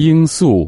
罂粟